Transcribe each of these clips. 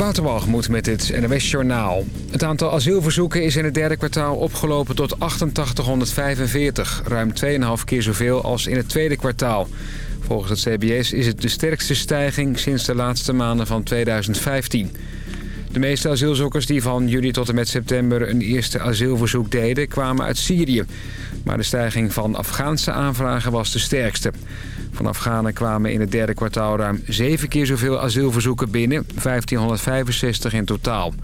Waterwalgemoed met het NWS Journaal. Het aantal asielverzoeken is in het derde kwartaal opgelopen tot 8845. Ruim 2,5 keer zoveel als in het tweede kwartaal. Volgens het CBS is het de sterkste stijging sinds de laatste maanden van 2015. De meeste asielzoekers die van juli tot en met september een eerste asielverzoek deden... kwamen uit Syrië. Maar de stijging van Afghaanse aanvragen was de sterkste. Van Afghanen kwamen in het derde kwartaal ruim zeven keer zoveel asielverzoeken binnen. 1565 in totaal.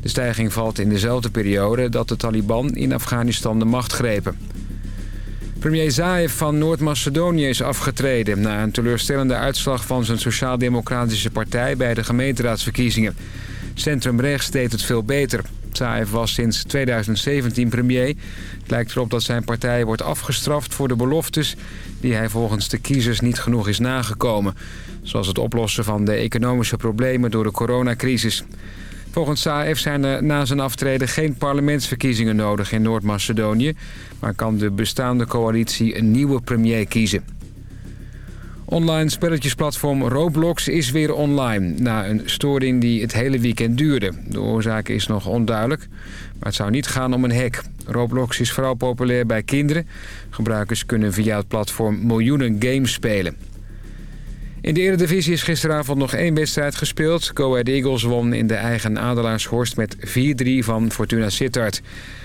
De stijging valt in dezelfde periode dat de Taliban in Afghanistan de macht grepen. Premier Zaev van Noord-Macedonië is afgetreden... na een teleurstellende uitslag van zijn sociaal-democratische partij... bij de gemeenteraadsverkiezingen. Centrum rechts deed het veel beter. Zaev was sinds 2017 premier. Het lijkt erop dat zijn partij wordt afgestraft voor de beloftes... die hij volgens de kiezers niet genoeg is nagekomen. Zoals het oplossen van de economische problemen door de coronacrisis. Volgens Zaev zijn er na zijn aftreden geen parlementsverkiezingen nodig in Noord-Macedonië... maar kan de bestaande coalitie een nieuwe premier kiezen. Online spelletjesplatform Roblox is weer online... na een storing die het hele weekend duurde. De oorzaak is nog onduidelijk, maar het zou niet gaan om een hack. Roblox is vooral populair bij kinderen. Gebruikers kunnen via het platform miljoenen games spelen. In de Eredivisie is gisteravond nog één wedstrijd gespeeld. Go Ahead Eagles won in de eigen Adelaarshorst met 4-3 van Fortuna Sittard.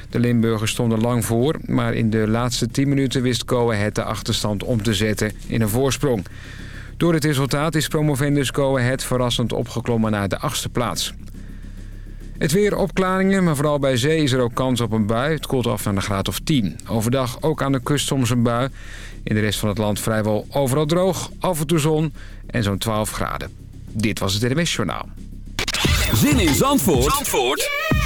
De Limburgers stonden lang voor, maar in de laatste 10 minuten wist Go Ahead de achterstand om te zetten in een voorsprong. Door het resultaat is promovendus Go Ahead verrassend opgeklommen naar de achtste plaats. Het weer opklaringen, maar vooral bij zee is er ook kans op een bui. Het koelt af naar een graad of 10. Overdag ook aan de kust soms een bui. In de rest van het land vrijwel overal droog, af en toe zon en zo'n 12 graden. Dit was het NMS Journaal. Zin in Zandvoort, Zandvoort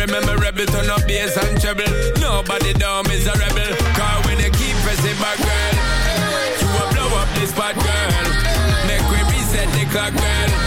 Remember rebel turn up bass and treble. Nobody down is a rebel. Cause when they keep pressing back, girl. You will blow up this bad girl. Make we reset the clock, girl.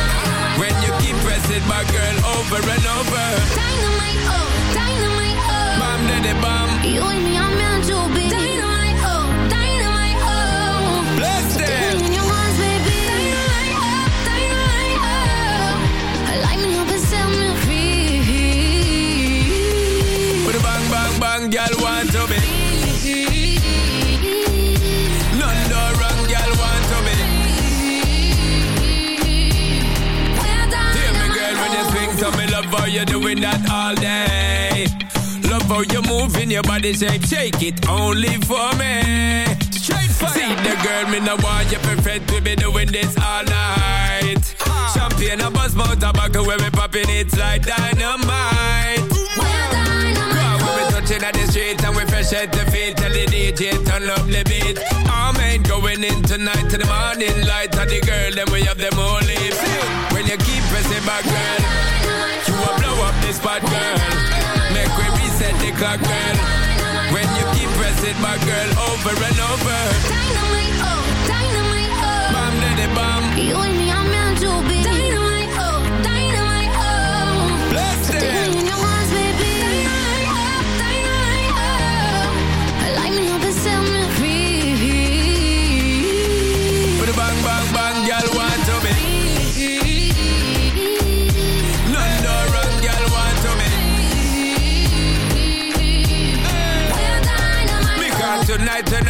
body shape, shake it only for me. Straight fire. See the girl, me no want you perfect. We be doing this all night. Ah. Champagne, a buzz, mouth, tobacco, when we popping it like dynamite. We're we touching at the street and we fresh at the feet. Tell the DJ turn up the beat. I'm ain't going in tonight to the morning light. And the girl, then we have them all leaves. When you keep pressing back, girl, you will blow up this spot, girl a girl. When you keep pressing my girl over and over.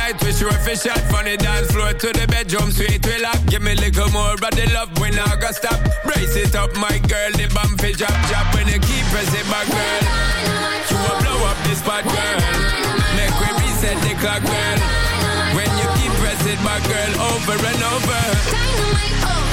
night. Wish you a fish from the dance floor to the bedroom. Sweet relax. Give me a little more of the love when I got stop. Brace it up, my girl. The bump is drop, drop. When you keep pressing my girl. You will blow up this bad girl. Make we reset the clock, girl. When you keep pressing my girl over and over. Dynamite, oh.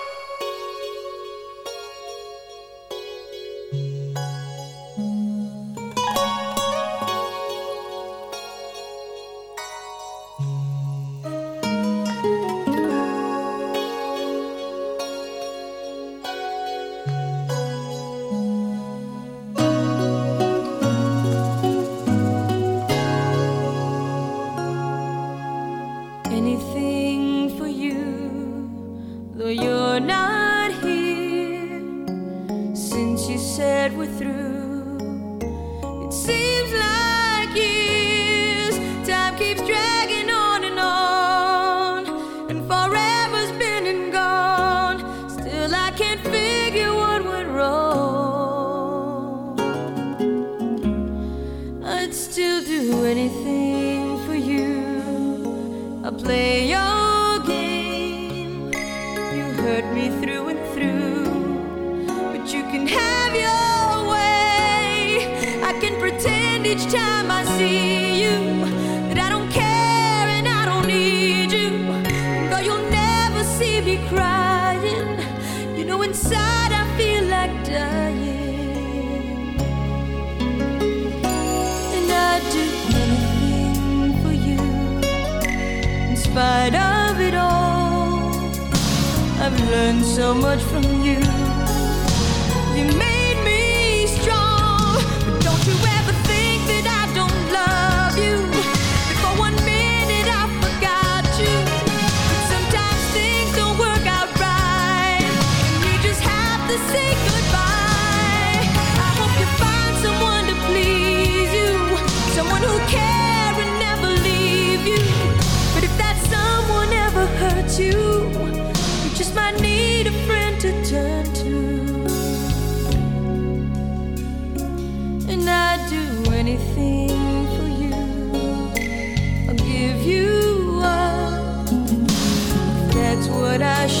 what I should.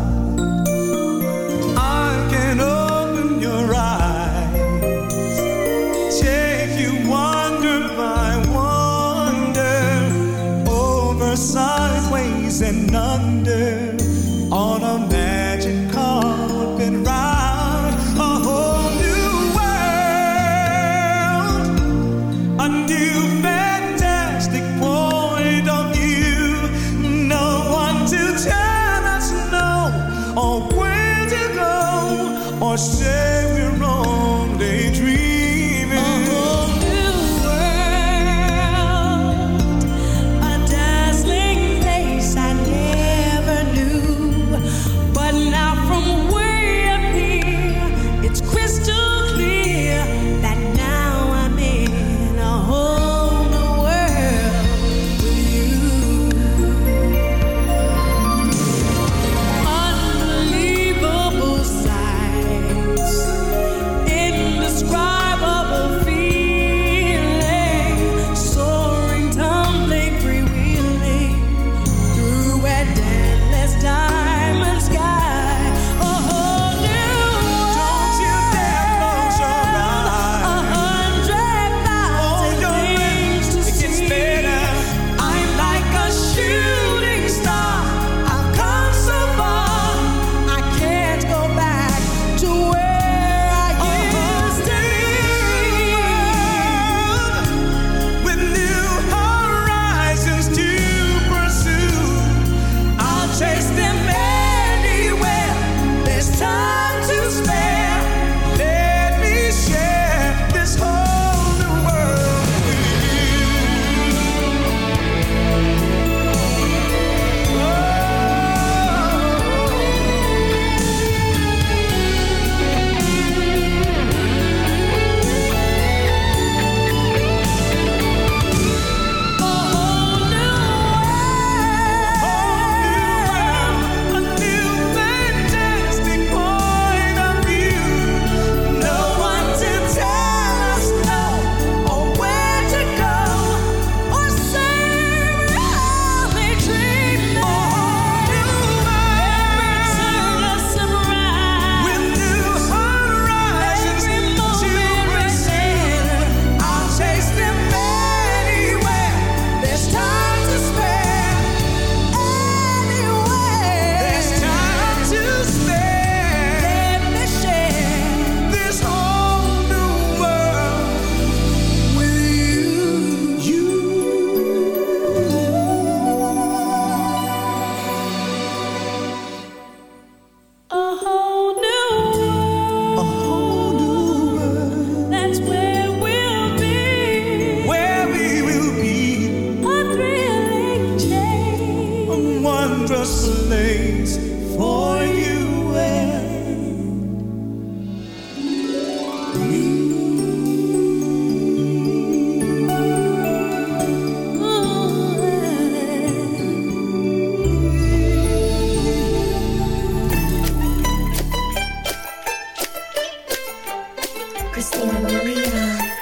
Serena,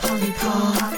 Polly Paul.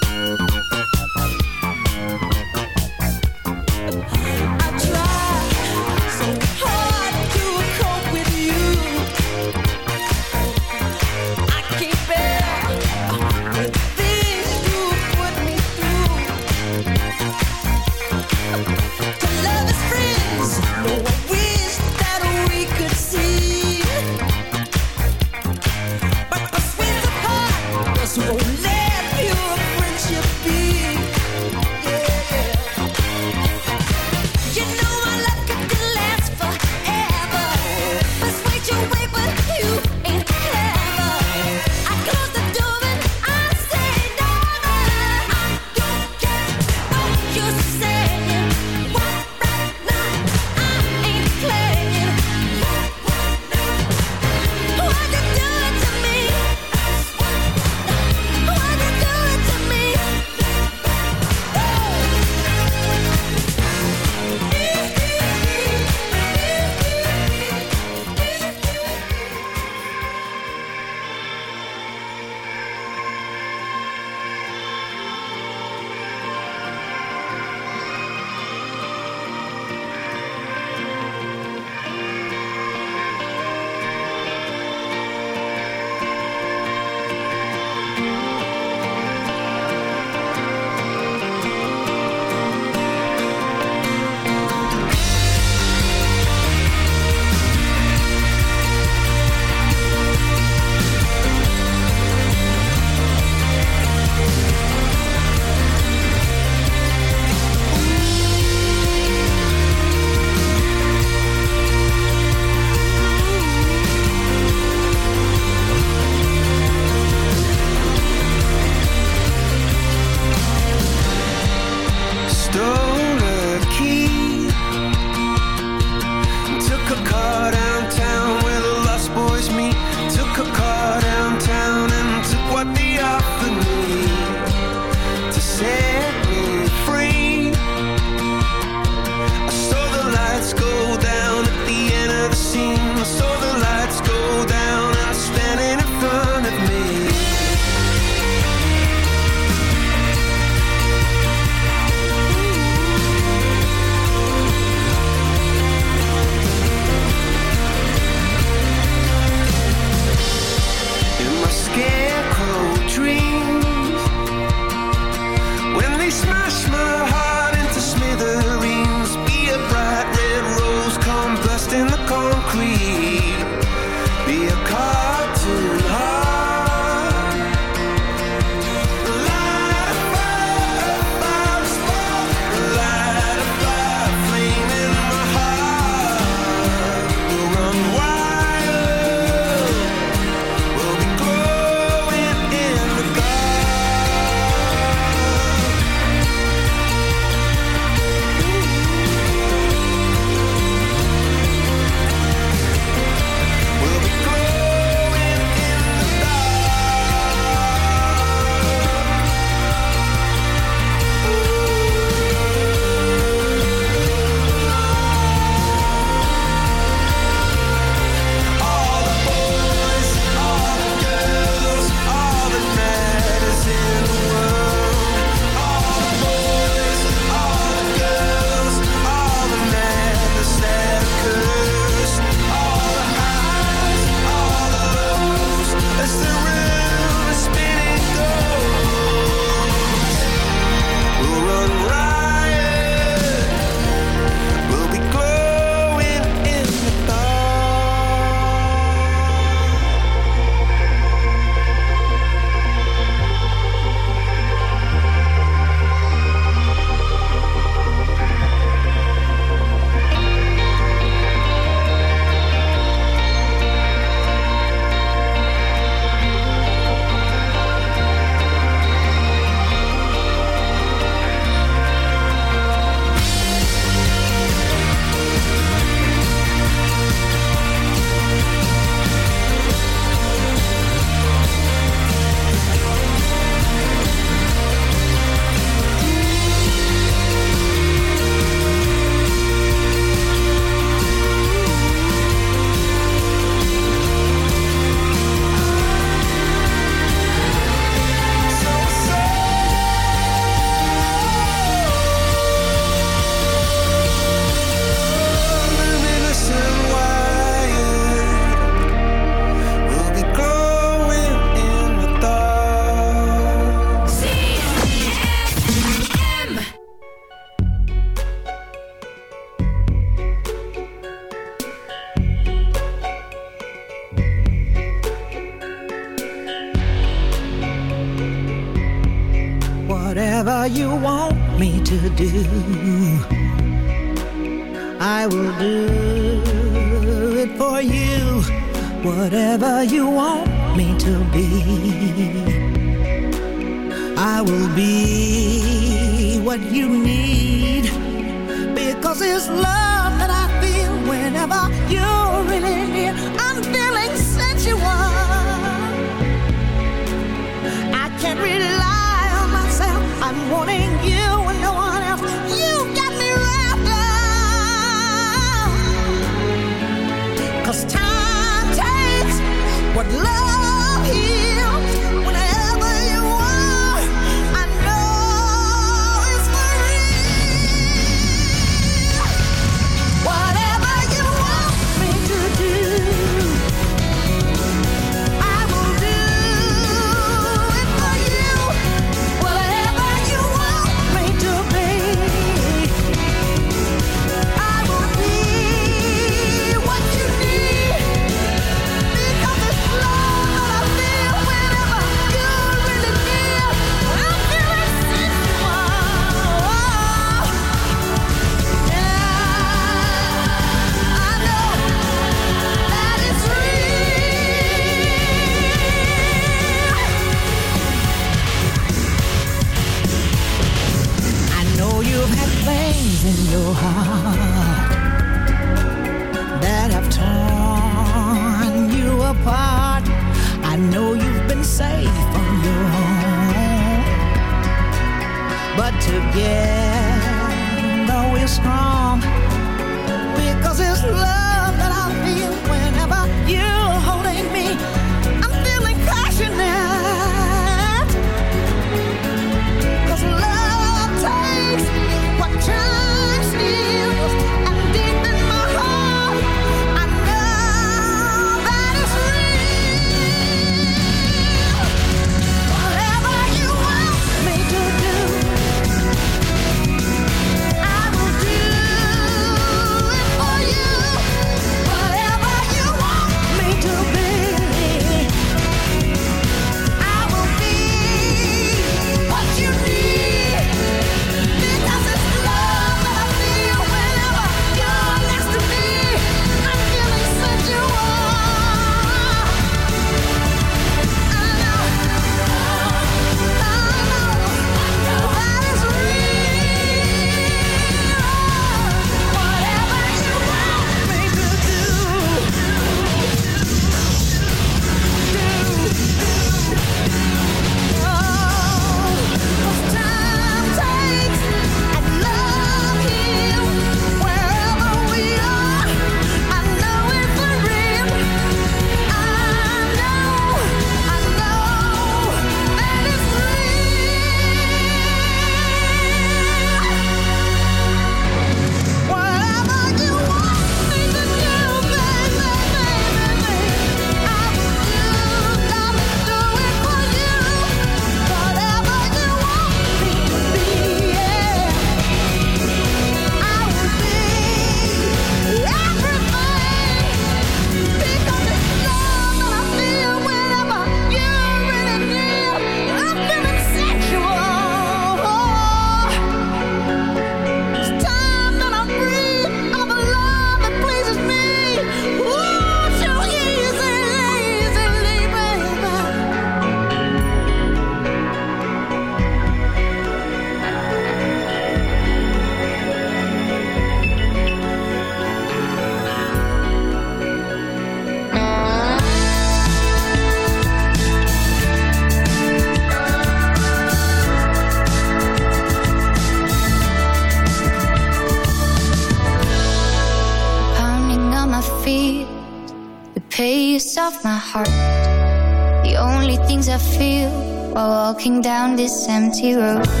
Walking down this empty road.